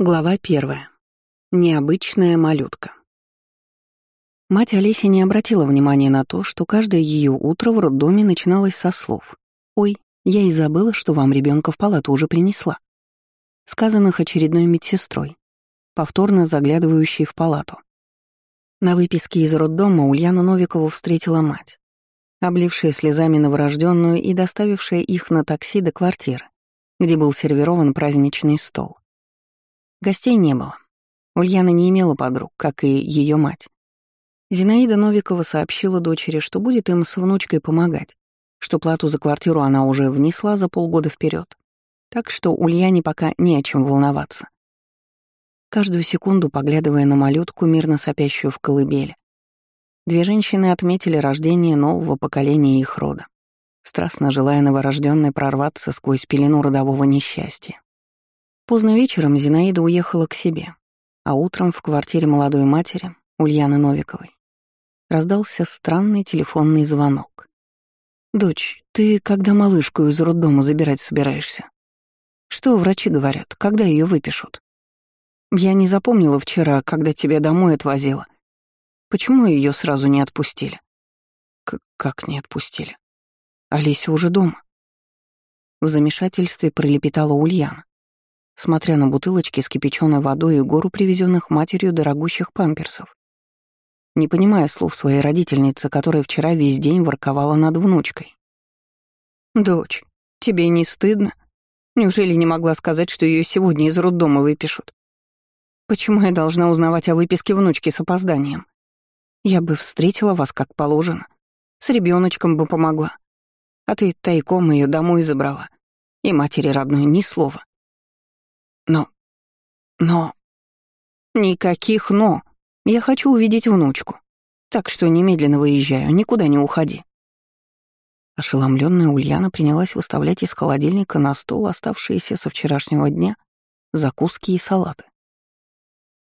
Глава первая. Необычная малютка. Мать Олеси не обратила внимания на то, что каждое ее утро в роддоме начиналось со слов «Ой, я и забыла, что вам ребенка в палату уже принесла», сказанных очередной медсестрой, повторно заглядывающей в палату. На выписке из роддома Ульяна Новикову встретила мать, облившая слезами новорожденную и доставившая их на такси до квартиры, где был сервирован праздничный стол. Гостей не было. Ульяна не имела подруг, как и ее мать. Зинаида Новикова сообщила дочери, что будет им с внучкой помогать, что плату за квартиру она уже внесла за полгода вперед, так что Ульяне пока не о чем волноваться. Каждую секунду, поглядывая на малютку, мирно сопящую в колыбели, две женщины отметили рождение нового поколения их рода, страстно желая новорожденной прорваться сквозь пелену родового несчастья. Поздно вечером Зинаида уехала к себе, а утром в квартире молодой матери, Ульяны Новиковой, раздался странный телефонный звонок. «Дочь, ты когда малышку из роддома забирать собираешься? Что врачи говорят, когда ее выпишут? Я не запомнила вчера, когда тебя домой отвозила. Почему ее сразу не отпустили?» К «Как не отпустили? Олеся уже дома». В замешательстве пролепетала Ульяна смотря на бутылочки с кипяченой водой и гору привезенных матерью дорогущих памперсов. Не понимая слов своей родительницы, которая вчера весь день ворковала над внучкой. «Дочь, тебе не стыдно? Неужели не могла сказать, что ее сегодня из роддома выпишут? Почему я должна узнавать о выписке внучки с опозданием? Я бы встретила вас как положено. С ребеночком бы помогла. А ты тайком ее домой забрала. И матери родной ни слова. Но... Но... Никаких «но». Я хочу увидеть внучку. Так что немедленно выезжаю, никуда не уходи. Ошеломленная Ульяна принялась выставлять из холодильника на стол оставшиеся со вчерашнего дня закуски и салаты.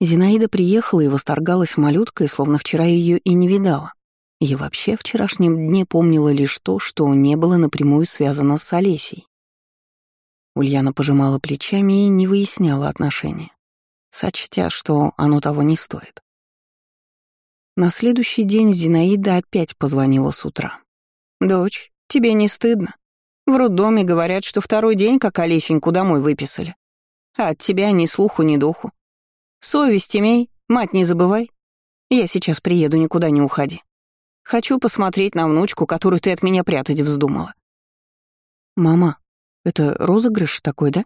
Зинаида приехала и восторгалась малюткой, словно вчера ее и не видала. И вообще в вчерашнем дне помнила лишь то, что не было напрямую связано с Олесей. Ульяна пожимала плечами и не выясняла отношения, сочтя, что оно того не стоит. На следующий день Зинаида опять позвонила с утра. «Дочь, тебе не стыдно? В роддоме говорят, что второй день, как Олесеньку домой выписали. А от тебя ни слуху, ни духу. Совесть имей, мать не забывай. Я сейчас приеду, никуда не уходи. Хочу посмотреть на внучку, которую ты от меня прятать вздумала». «Мама, это розыгрыш такой, да?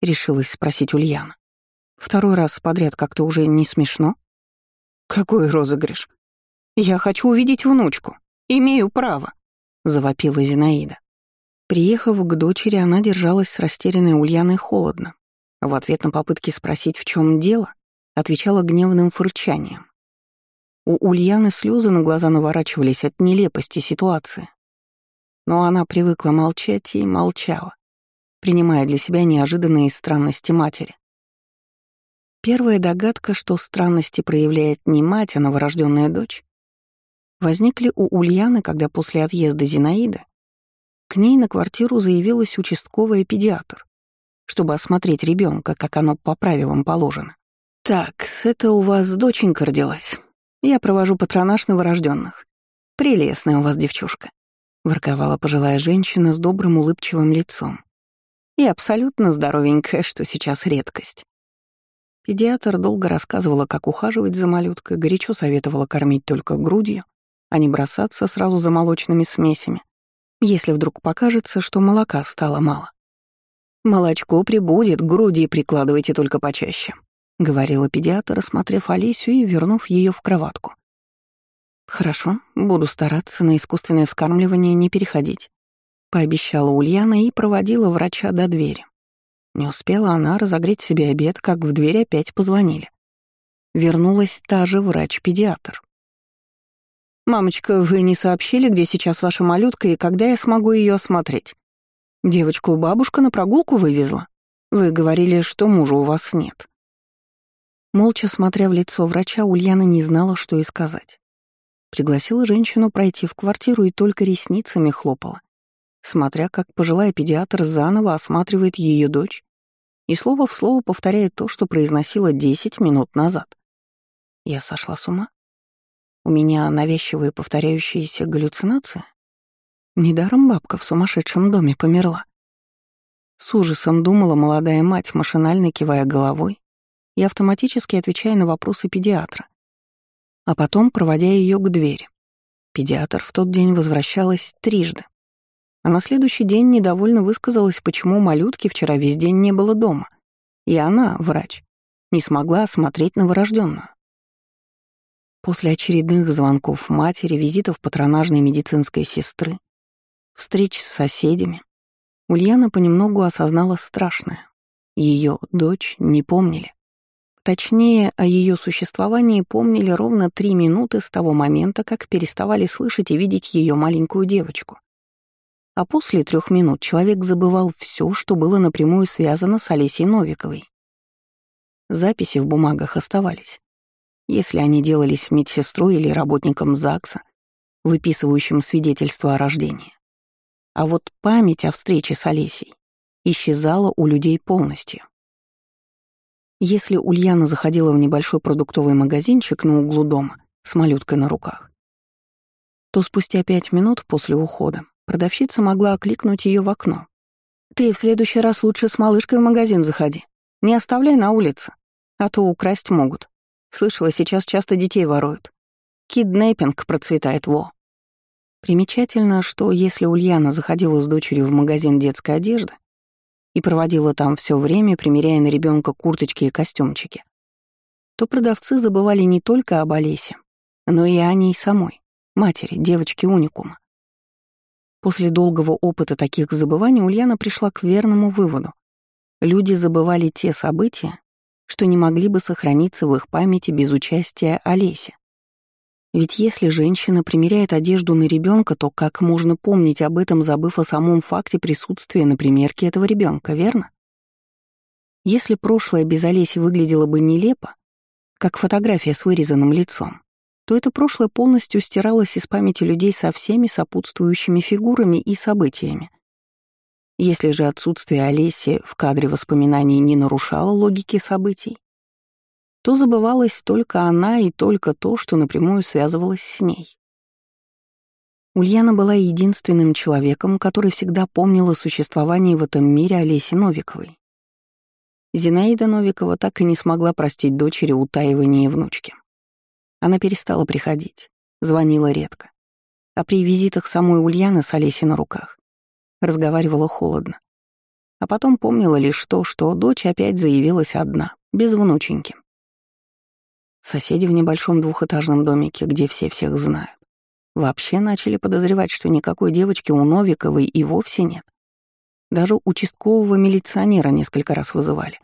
Решилась спросить Ульяна. Второй раз подряд как-то уже не смешно. Какой розыгрыш? Я хочу увидеть внучку. Имею право, завопила Зинаида. Приехав к дочери, она держалась с растерянной Ульяной холодно. В ответ на попытки спросить, в чем дело, отвечала гневным фырчанием. У Ульяны слезы на глаза наворачивались от нелепости ситуации но она привыкла молчать и молчала, принимая для себя неожиданные странности матери. Первая догадка, что странности проявляет не мать, а новорожденная дочь, возникли у Ульяны, когда после отъезда Зинаиды к ней на квартиру заявилась участковая педиатр, чтобы осмотреть ребенка, как оно по правилам положено. «Так, это у вас доченька родилась. Я провожу патронаж новорожденных. Прелестная у вас девчушка ворковала пожилая женщина с добрым улыбчивым лицом. И абсолютно здоровенькая, что сейчас редкость. Педиатр долго рассказывала, как ухаживать за малюткой, горячо советовала кормить только грудью, а не бросаться сразу за молочными смесями, если вдруг покажется, что молока стало мало. «Молочко прибудет, груди прикладывайте только почаще», — говорила педиатр, осмотрев Олесю и вернув ее в кроватку. «Хорошо, буду стараться на искусственное вскармливание не переходить», — пообещала Ульяна и проводила врача до двери. Не успела она разогреть себе обед, как в дверь опять позвонили. Вернулась та же врач-педиатр. «Мамочка, вы не сообщили, где сейчас ваша малютка и когда я смогу ее осмотреть? Девочку бабушка на прогулку вывезла. Вы говорили, что мужа у вас нет». Молча смотря в лицо врача, Ульяна не знала, что и сказать. Пригласила женщину пройти в квартиру и только ресницами хлопала, смотря как пожилая педиатр заново осматривает ее дочь и слово в слово повторяет то, что произносила 10 минут назад. Я сошла с ума? У меня навязчивые повторяющиеся галлюцинации? Недаром бабка в сумасшедшем доме померла. С ужасом думала молодая мать, машинально кивая головой и автоматически отвечая на вопросы педиатра. А потом проводя ее к двери. Педиатр в тот день возвращалась трижды. А на следующий день недовольно высказалась, почему малютки вчера весь день не было дома. И она, врач, не смогла осмотреть новорожденную. После очередных звонков матери, визитов патронажной медицинской сестры, встреч с соседями, Ульяна понемногу осознала страшное. Ее дочь не помнили. Точнее, о ее существовании помнили ровно три минуты с того момента, как переставали слышать и видеть ее маленькую девочку. А после трех минут человек забывал все, что было напрямую связано с Олесей Новиковой. Записи в бумагах оставались. Если они делались медсестрой или работником ЗАГСа, выписывающим свидетельство о рождении. А вот память о встрече с Олесей исчезала у людей полностью. Если Ульяна заходила в небольшой продуктовый магазинчик на углу дома с малюткой на руках, то спустя пять минут после ухода продавщица могла окликнуть ее в окно. «Ты в следующий раз лучше с малышкой в магазин заходи. Не оставляй на улице, а то украсть могут. Слышала, сейчас часто детей воруют. Киднеппинг процветает, во». Примечательно, что если Ульяна заходила с дочерью в магазин детской одежды, и проводила там все время, примеряя на ребенка курточки и костюмчики, то продавцы забывали не только об Олесе, но и о ней самой, матери, девочки уникума. После долгого опыта таких забываний Ульяна пришла к верному выводу. Люди забывали те события, что не могли бы сохраниться в их памяти без участия Олеси. Ведь если женщина примеряет одежду на ребенка, то как можно помнить об этом, забыв о самом факте присутствия на примерке этого ребенка, верно? Если прошлое без Олеси выглядело бы нелепо, как фотография с вырезанным лицом, то это прошлое полностью стиралось из памяти людей со всеми сопутствующими фигурами и событиями. Если же отсутствие Олеси в кадре воспоминаний не нарушало логики событий, то забывалась только она и только то, что напрямую связывалось с ней. Ульяна была единственным человеком, который всегда помнил о существовании в этом мире Олеси Новиковой. Зинаида Новикова так и не смогла простить дочери утаивание внучки. Она перестала приходить, звонила редко. А при визитах самой Ульяны с Олесей на руках разговаривала холодно. А потом помнила лишь то, что дочь опять заявилась одна, без внученьки. Соседи в небольшом двухэтажном домике, где все всех знают, вообще начали подозревать, что никакой девочки у Новиковой и вовсе нет. Даже участкового милиционера несколько раз вызывали,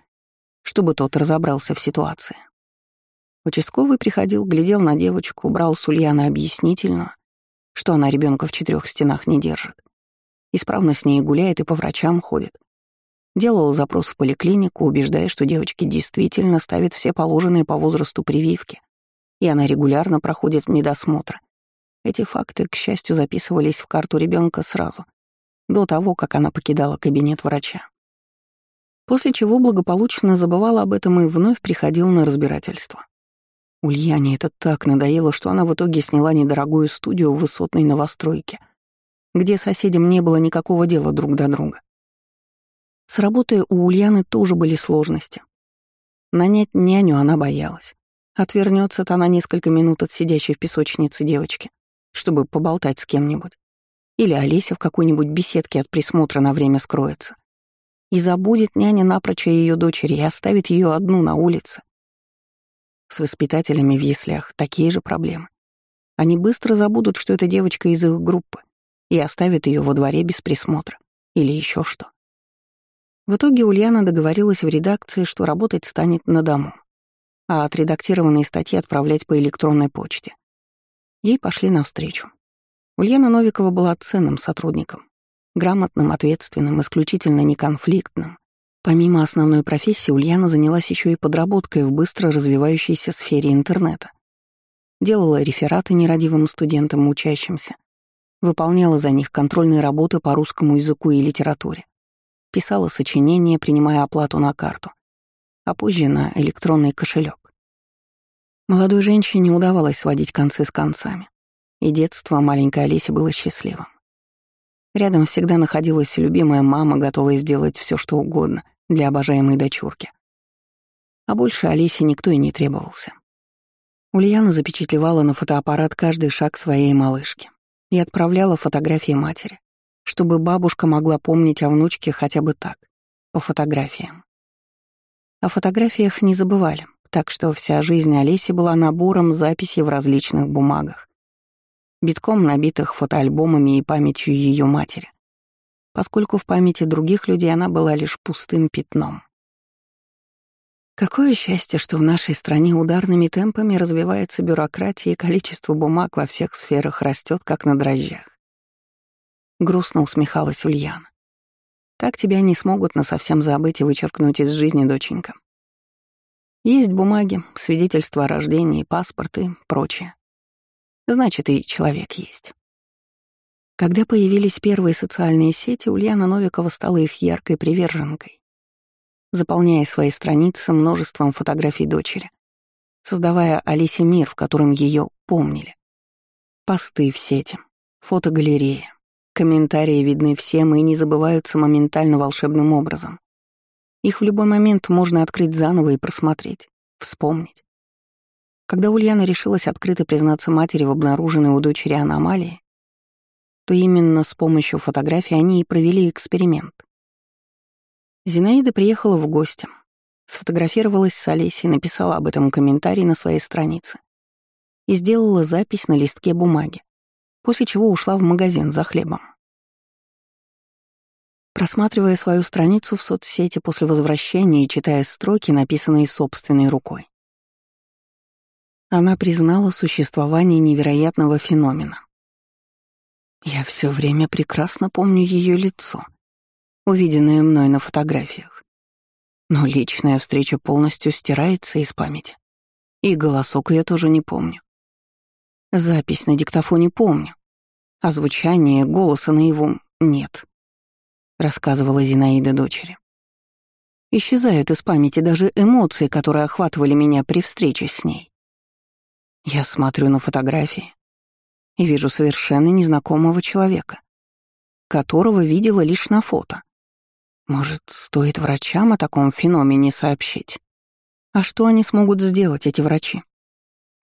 чтобы тот разобрался в ситуации. Участковый приходил, глядел на девочку, брал с Ульяны объяснительную, что она ребенка в четырех стенах не держит. Исправно с ней гуляет и по врачам ходит. Делал запрос в поликлинику, убеждая, что девочке действительно ставят все положенные по возрасту прививки, и она регулярно проходит медосмотры. Эти факты, к счастью, записывались в карту ребенка сразу, до того, как она покидала кабинет врача. После чего благополучно забывала об этом и вновь приходил на разбирательство. Ульяне это так надоело, что она в итоге сняла недорогую студию в высотной новостройке, где соседям не было никакого дела друг до друга. С работой у Ульяны тоже были сложности. Нанять няню она боялась. Отвернется-то она несколько минут от сидящей в песочнице девочки, чтобы поболтать с кем-нибудь. Или Олеся в какой-нибудь беседке от присмотра на время скроется. И забудет няня напрочь о ее дочери и оставит ее одну на улице. С воспитателями в яслях такие же проблемы. Они быстро забудут, что это девочка из их группы, и оставят ее во дворе без присмотра. Или еще что. В итоге Ульяна договорилась в редакции, что работать станет на дому, а отредактированные статьи отправлять по электронной почте. Ей пошли навстречу. Ульяна Новикова была ценным сотрудником, грамотным, ответственным, исключительно неконфликтным. Помимо основной профессии, Ульяна занялась еще и подработкой в быстро развивающейся сфере интернета. Делала рефераты нерадивым студентам учащимся, выполняла за них контрольные работы по русскому языку и литературе писала сочинения, принимая оплату на карту, а позже на электронный кошелек. Молодой женщине удавалось сводить концы с концами, и детство маленькой Олеси было счастливым. Рядом всегда находилась любимая мама, готовая сделать все, что угодно для обожаемой дочурки. А больше Олесе никто и не требовался. Ульяна запечатлевала на фотоаппарат каждый шаг своей малышки и отправляла фотографии матери, чтобы бабушка могла помнить о внучке хотя бы так, по фотографиям. О фотографиях не забывали, так что вся жизнь Олеси была набором записей в различных бумагах, битком набитых фотоальбомами и памятью ее матери, поскольку в памяти других людей она была лишь пустым пятном. Какое счастье, что в нашей стране ударными темпами развивается бюрократия и количество бумаг во всех сферах растет, как на дрожжах. Грустно усмехалась Ульяна. Так тебя не смогут насовсем забыть и вычеркнуть из жизни, доченька. Есть бумаги, свидетельства о рождении, паспорты, прочее. Значит, и человек есть. Когда появились первые социальные сети, Ульяна Новикова стала их яркой приверженкой заполняя свои страницы множеством фотографий дочери, создавая Алисе мир, в котором ее помнили. Посты в сети, фотогалереи, комментарии видны всем и не забываются моментально волшебным образом. Их в любой момент можно открыть заново и просмотреть, вспомнить. Когда Ульяна решилась открыто признаться матери в обнаруженной у дочери аномалии, то именно с помощью фотографий они и провели эксперимент. Зинаида приехала в гости, сфотографировалась с Олесей, написала об этом комментарий на своей странице и сделала запись на листке бумаги, после чего ушла в магазин за хлебом. Просматривая свою страницу в соцсети после возвращения и читая строки, написанные собственной рукой, она признала существование невероятного феномена. Я все время прекрасно помню ее лицо — увиденное мной на фотографиях. Но личная встреча полностью стирается из памяти. И голосок я тоже не помню. Запись на диктофоне помню, а звучание голоса наяву нет, рассказывала Зинаида дочери. Исчезают из памяти даже эмоции, которые охватывали меня при встрече с ней. Я смотрю на фотографии и вижу совершенно незнакомого человека, которого видела лишь на фото. Может, стоит врачам о таком феномене сообщить? А что они смогут сделать, эти врачи?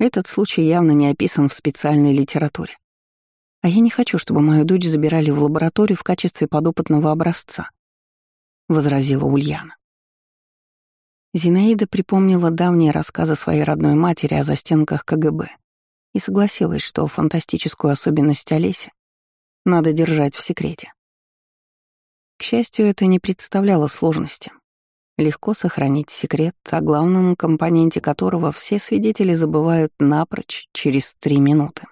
Этот случай явно не описан в специальной литературе. А я не хочу, чтобы мою дочь забирали в лабораторию в качестве подопытного образца, — возразила Ульяна. Зинаида припомнила давние рассказы своей родной матери о застенках КГБ и согласилась, что фантастическую особенность Олеси надо держать в секрете. К счастью, это не представляло сложности. Легко сохранить секрет, о главном компоненте которого все свидетели забывают напрочь через три минуты.